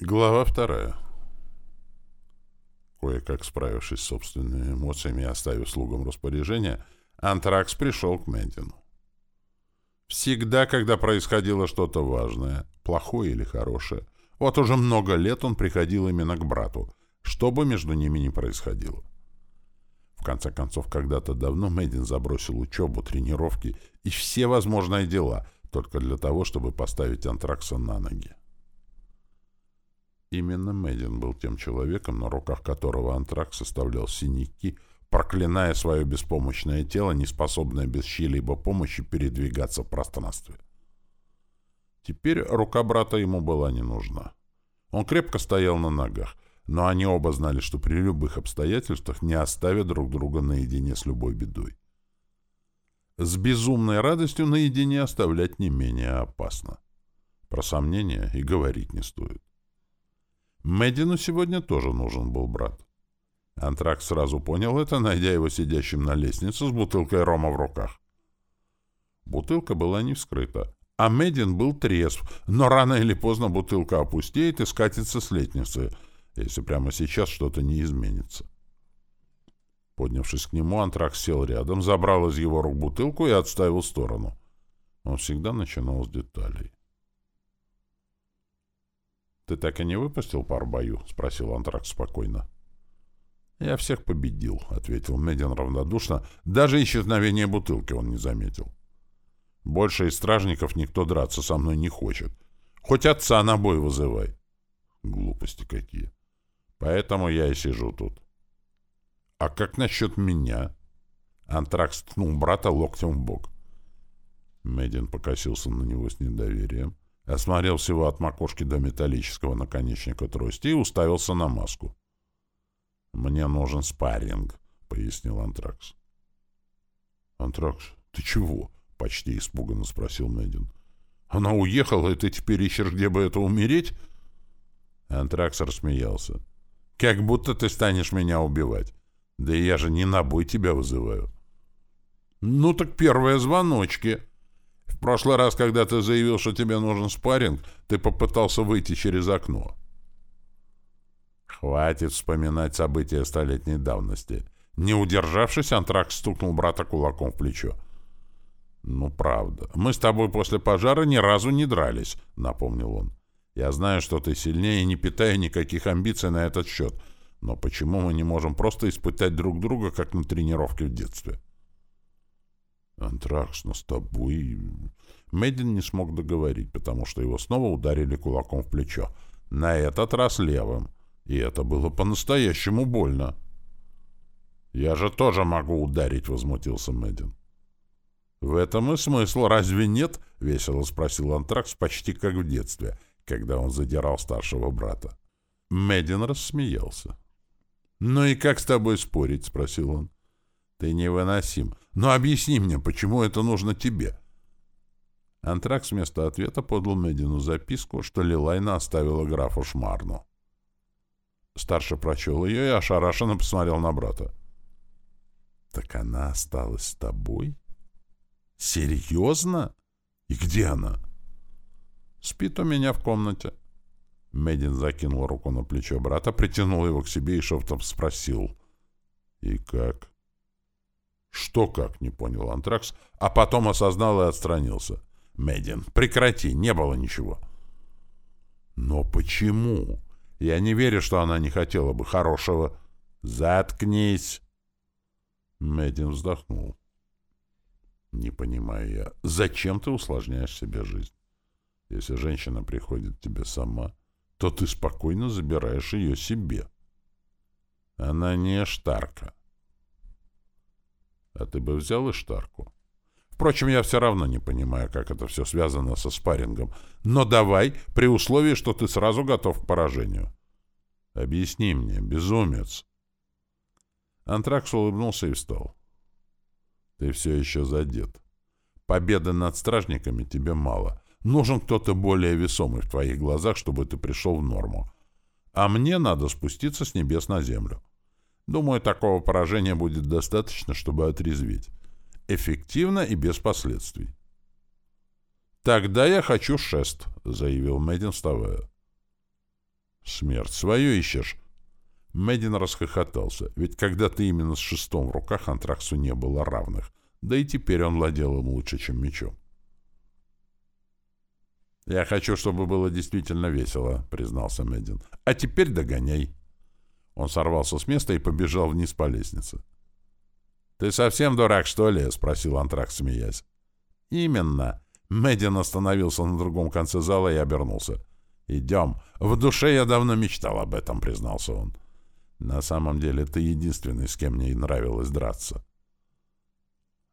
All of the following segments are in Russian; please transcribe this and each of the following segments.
Глава вторая. Кое-как справившись с собственными эмоциями и оставив слугам распоряжение, Антракс пришел к Мэддину. Всегда, когда происходило что-то важное, плохое или хорошее, вот уже много лет он приходил именно к брату, что бы между ними ни происходило. В конце концов, когда-то давно Мэддин забросил учебу, тренировки и все возможные дела только для того, чтобы поставить Антракса на ноги. Именно Мэддин был тем человеком, на руках которого антракс составлял синяки, проклиная свое беспомощное тело, неспособное без чьей-либо помощи передвигаться в пространстве. Теперь рука брата ему была не нужна. Он крепко стоял на ногах, но они оба знали, что при любых обстоятельствах не оставят друг друга наедине с любой бедой. С безумной радостью наедине оставлять не менее опасно. Про сомнения и говорить не стоит. Мэддину сегодня тоже нужен был брат. Антракс сразу понял это, найдя его сидящим на лестнице с бутылкой рома в руках. Бутылка была не вскрыта, а Мэддин был трезв, но рано или поздно бутылка опустеет и скатится с лестницы, если прямо сейчас что-то не изменится. Поднявшись к нему, Антракс сел рядом, забрал из его рук бутылку и отставил в сторону. Он всегда начинал с деталей. «Ты так и не выпустил пар бою?» — спросил Антракс спокойно. «Я всех победил», — ответил Медин равнодушно. Даже исчезновение бутылки он не заметил. «Больше из стражников никто драться со мной не хочет. Хоть отца на бой вызывай». Глупости какие. Поэтому я и сижу тут. «А как насчет меня?» Антракс ткнул брата локтем в бок. Медин покосился на него с недоверием. Осмотрел всего от макушки до металлического наконечника трости и уставился на маску. «Мне нужен спарринг», — пояснил Антракс. «Антракс, ты чего?» — почти испуганно спросил Мэддин. «Она уехала, и ты теперь ищешь, где бы это умереть?» Антракс рассмеялся. «Как будто ты станешь меня убивать. Да я же не на бой тебя вызываю». «Ну так первые звоночки», прошлый раз, когда ты заявил, что тебе нужен спарринг, ты попытался выйти через окно. Хватит вспоминать события столетней давности. Не удержавшись, Антракс стукнул брата кулаком в плечо. «Ну, правда. Мы с тобой после пожара ни разу не дрались», — напомнил он. «Я знаю, что ты сильнее не питаю никаких амбиций на этот счет. Но почему мы не можем просто испытать друг друга, как на тренировке в детстве?» «Антракс, но с тобой...» Мэддин не смог договорить, потому что его снова ударили кулаком в плечо. На этот раз левым. И это было по-настоящему больно. «Я же тоже могу ударить», — возмутился Мэддин. «В этом и смысл, разве нет?» — весело спросил Антракс почти как в детстве, когда он задирал старшего брата. Мэддин рассмеялся. «Ну и как с тобой спорить?» — спросил он. Ты невыносим. Но объясни мне, почему это нужно тебе?» Антракс вместо ответа подал Медину записку, что Лилайна оставила графу Шмарну. Старший прочел ее и ошарашенно посмотрел на брата. «Так она осталась с тобой? Серьезно? И где она?» «Спит у меня в комнате». Медин закинул руку на плечо брата, притянул его к себе и шептом спросил. «И как?» «Что как?» — не понял Антракс, а потом осознал и отстранился. «Медин, прекрати, не было ничего». «Но почему? Я не верю, что она не хотела бы хорошего...» «Заткнись!» Медин вздохнул. «Не понимаю я, зачем ты усложняешь себе жизнь? Если женщина приходит к тебе сама, то ты спокойно забираешь ее себе. Она не штарка. А ты бы взял Иштарку? Впрочем, я все равно не понимаю, как это все связано со спаррингом. Но давай, при условии, что ты сразу готов к поражению. Объясни мне, безумец. Антракс улыбнулся и встал. Ты все еще задет. Победы над стражниками тебе мало. Нужен кто-то более весомый в твоих глазах, чтобы ты пришел в норму. А мне надо спуститься с небес на землю. Думаю, такого поражения будет достаточно, чтобы отрезветь. Эффективно и без последствий. «Тогда я хочу шест», — заявил Мэддин, вставая. Смерть свою ищешь? Мэддин расхохотался, ведь когда-то именно с шестом в руках Антраксу не было равных, да и теперь он владел им лучше, чем мечом. «Я хочу, чтобы было действительно весело», — признался Мэддин. «А теперь догоняй». Он сорвался с места и побежал вниз по лестнице. «Ты совсем дурак, что ли?» — спросил Антракс, смеясь. «Именно». Мэддин остановился на другом конце зала и обернулся. «Идем. В душе я давно мечтал об этом», — признался он. «На самом деле ты единственный, с кем мне нравилось драться».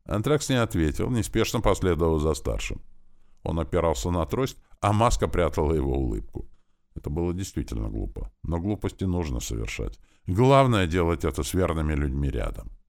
Антракс не ответил, неспешно последовал за старшим. Он опирался на трость, а маска прятала его улыбку. Это было действительно глупо. Но глупости нужно совершать. Главное — делать это с верными людьми рядом.